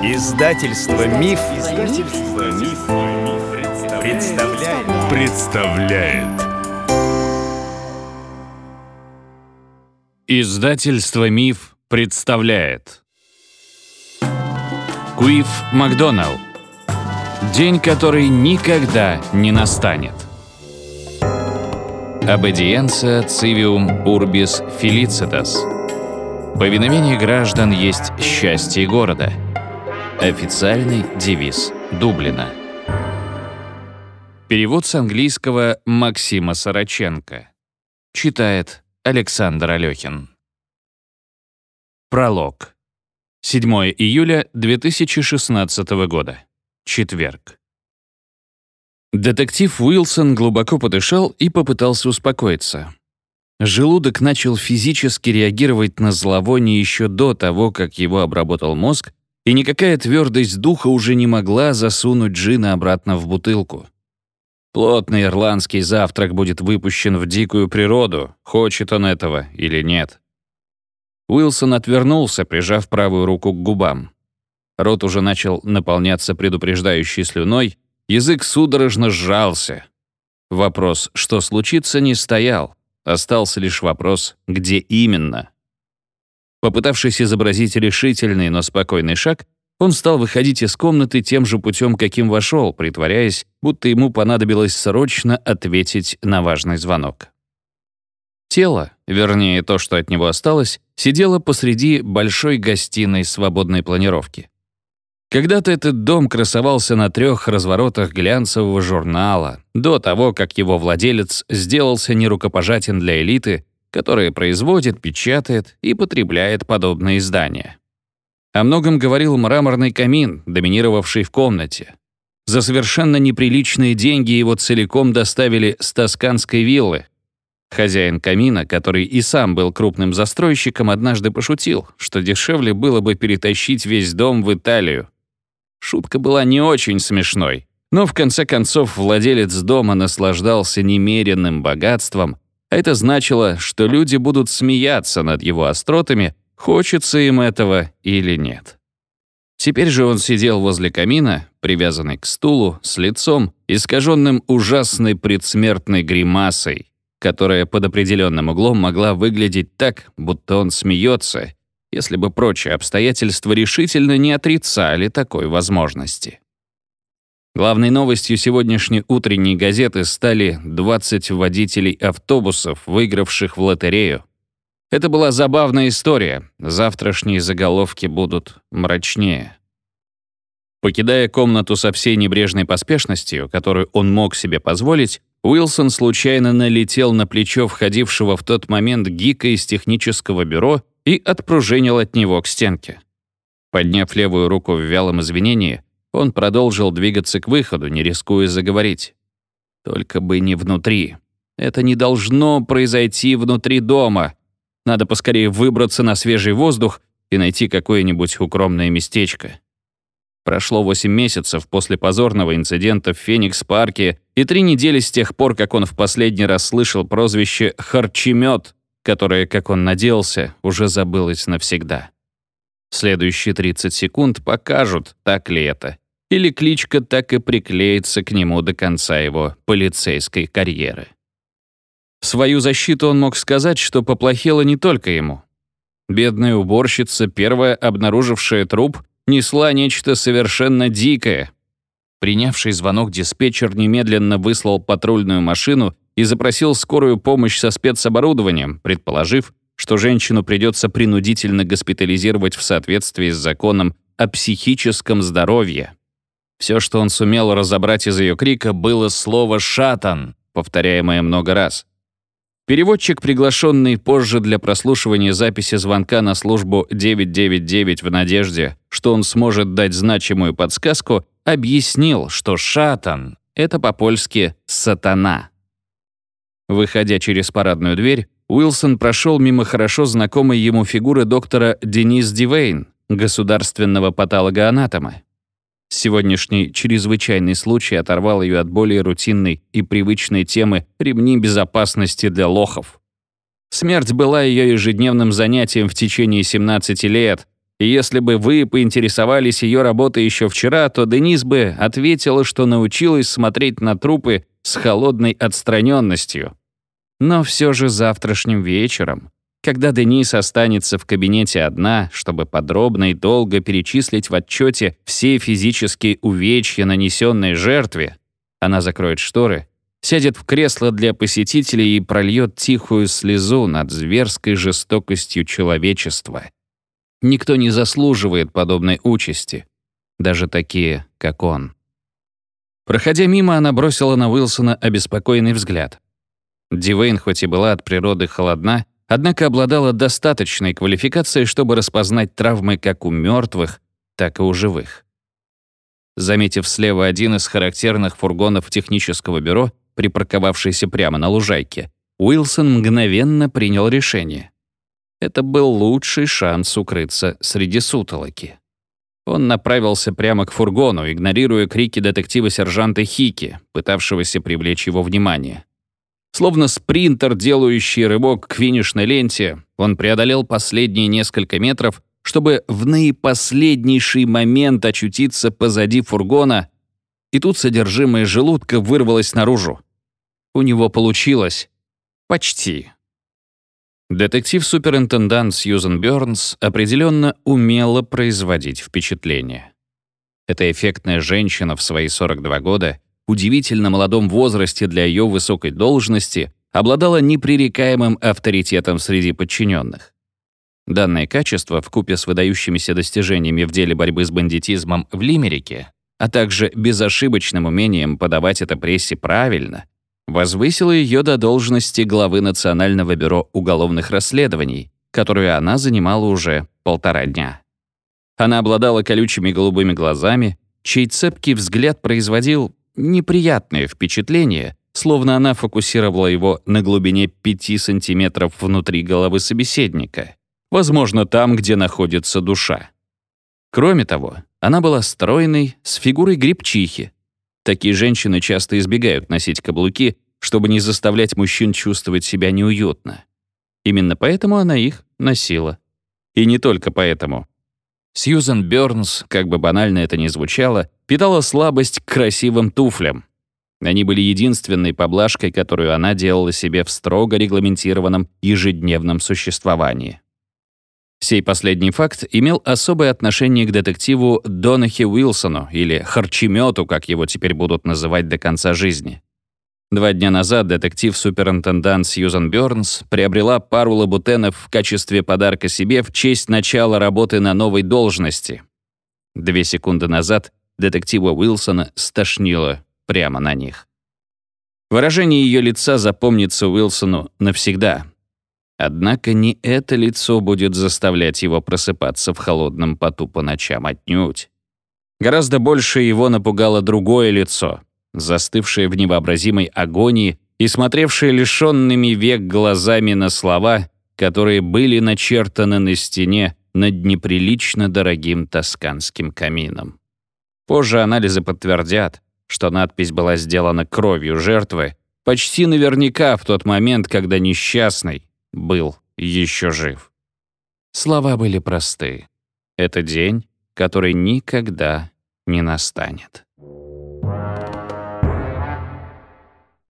Издательство Миф, Издательство Миф, представляет. представляет. Издательство Миф представляет. Куив Макдоналл. День, который никогда не настанет. Обедиенция цивиум урбис фелицитас Повиновение граждан есть счастье города Официальный девиз Дублина Перевод с английского Максима Сороченко Читает Александр Алехин. Пролог. 7 июля 2016 года. Четверг. Детектив Уилсон глубоко подышал и попытался успокоиться. Желудок начал физически реагировать на зловоние еще до того, как его обработал мозг, и никакая твердость духа уже не могла засунуть джина обратно в бутылку. Плотный ирландский завтрак будет выпущен в дикую природу, хочет он этого или нет. Уилсон отвернулся, прижав правую руку к губам. Рот уже начал наполняться предупреждающей слюной, язык судорожно сжался. Вопрос, что случится, не стоял. Остался лишь вопрос, где именно. Попытавшись изобразить решительный, но спокойный шаг, он стал выходить из комнаты тем же путем, каким вошел, притворяясь, будто ему понадобилось срочно ответить на важный звонок. Тело, вернее то, что от него осталось, сидело посреди большой гостиной свободной планировки. Когда-то этот дом красовался на трех разворотах глянцевого журнала, до того, как его владелец сделался нерукопожатен для элиты, которая производит, печатает и потребляет подобные издания. О многом говорил мраморный камин, доминировавший в комнате. За совершенно неприличные деньги его целиком доставили с тосканской виллы. Хозяин камина, который и сам был крупным застройщиком, однажды пошутил, что дешевле было бы перетащить весь дом в Италию. Шутка была не очень смешной, но в конце концов владелец дома наслаждался немеренным богатством, это значило, что люди будут смеяться над его остротами, хочется им этого или нет. Теперь же он сидел возле камина, привязанный к стулу, с лицом, искаженным ужасной предсмертной гримасой, которая под определенным углом могла выглядеть так, будто он смеется, если бы прочие обстоятельства решительно не отрицали такой возможности. Главной новостью сегодняшней утренней газеты стали 20 водителей автобусов, выигравших в лотерею, это была забавная история. Завтрашние заголовки будут мрачнее. Покидая комнату со всей небрежной поспешностью, которую он мог себе позволить, Уилсон случайно налетел на плечо входившего в тот момент гика из технического бюро и отпружинил от него к стенке. Подняв левую руку в вялом извинении, он продолжил двигаться к выходу, не рискуя заговорить. Только бы не внутри. Это не должно произойти внутри дома. Надо поскорее выбраться на свежий воздух и найти какое-нибудь укромное местечко. Прошло 8 месяцев после позорного инцидента в Феникс-парке и три недели с тех пор, как он в последний раз слышал прозвище «Харчемет», которое, как он надеялся, уже забылось навсегда. Следующие 30 секунд покажут, так ли это, или кличка так и приклеится к нему до конца его полицейской карьеры. В свою защиту он мог сказать, что поплохело не только ему. Бедная уборщица, первая обнаружившая труп, несла нечто совершенно дикое. Принявший звонок диспетчер немедленно выслал патрульную машину и запросил скорую помощь со спецоборудованием, предположив, что женщину придется принудительно госпитализировать в соответствии с законом о психическом здоровье. Все, что он сумел разобрать из ее крика, было слово «шатан», повторяемое много раз. Переводчик, приглашенный позже для прослушивания записи звонка на службу 999 в надежде, что он сможет дать значимую подсказку, объяснил, что «шатан» — это по-польски «сатана». Выходя через парадную дверь, Уилсон прошел мимо хорошо знакомой ему фигуры доктора Денис Дивейн, государственного патологоанатома. Сегодняшний чрезвычайный случай оторвал ее от более рутинной и привычной темы ремни безопасности для лохов. Смерть была ее ежедневным занятием в течение 17 лет, И если бы вы поинтересовались ее работой еще вчера, то Денис бы ответила, что научилась смотреть на трупы с холодной отстраненностью. Но все же завтрашним вечером, когда Денис останется в кабинете одна, чтобы подробно и долго перечислить в отчете все физические увечья, нанесенные жертве, она закроет шторы, сядет в кресло для посетителей и прольет тихую слезу над зверской жестокостью человечества. Никто не заслуживает подобной участи, даже такие, как он. Проходя мимо, она бросила на Уилсона обеспокоенный взгляд. Дивейн хоть и была от природы холодна, однако обладала достаточной квалификацией, чтобы распознать травмы как у мертвых, так и у живых. Заметив слева один из характерных фургонов технического бюро, припарковавшийся прямо на лужайке, Уилсон мгновенно принял решение. Это был лучший шанс укрыться среди сутолоки. Он направился прямо к фургону, игнорируя крики детектива-сержанта Хики, пытавшегося привлечь его внимание. Словно спринтер, делающий рывок к финишной ленте, он преодолел последние несколько метров, чтобы в наипоследнейший момент очутиться позади фургона, и тут содержимое желудка вырвалось наружу. У него получилось. Почти. Детектив-суперинтендант Сьюзен Бёрнс определенно умела производить впечатление. Эта эффектная женщина в свои 42 года, удивительно молодом возрасте для ее высокой должности, обладала непререкаемым авторитетом среди подчиненных. Данное качество, вкупе с выдающимися достижениями в деле борьбы с бандитизмом в Лимерике, а также безошибочным умением подавать это прессе правильно, возвысила ее до должности главы Национального бюро уголовных расследований, которую она занимала уже полтора дня. Она обладала колючими голубыми глазами, чей цепкий взгляд производил неприятное впечатление, словно она фокусировала его на глубине 5 сантиметров внутри головы собеседника, возможно, там, где находится душа. Кроме того, она была стройной, с фигурой грибчихи, Такие женщины часто избегают носить каблуки, чтобы не заставлять мужчин чувствовать себя неуютно. Именно поэтому она их носила. И не только поэтому. Сьюзен Бёрнс, как бы банально это ни звучало, питала слабость к красивым туфлям. Они были единственной поблажкой, которую она делала себе в строго регламентированном ежедневном существовании. Сей последний факт имел особое отношение к детективу Донахи Уилсону, или Харчемету, как его теперь будут называть до конца жизни. Два дня назад детектив-суперинтендант Сьюзан Бёрнс приобрела пару лабутенов в качестве подарка себе в честь начала работы на новой должности. Две секунды назад детектива Уилсона стошнило прямо на них. Выражение ее лица запомнится Уилсону навсегда, Однако не это лицо будет заставлять его просыпаться в холодном поту по ночам отнюдь. Гораздо больше его напугало другое лицо, застывшее в невообразимой агонии и смотревшее лишенными век глазами на слова, которые были начертаны на стене над неприлично дорогим тосканским камином. Позже анализы подтвердят, что надпись была сделана кровью жертвы, почти наверняка в тот момент, когда несчастный, был еще жив. Слова были просты. Это день, который никогда не настанет.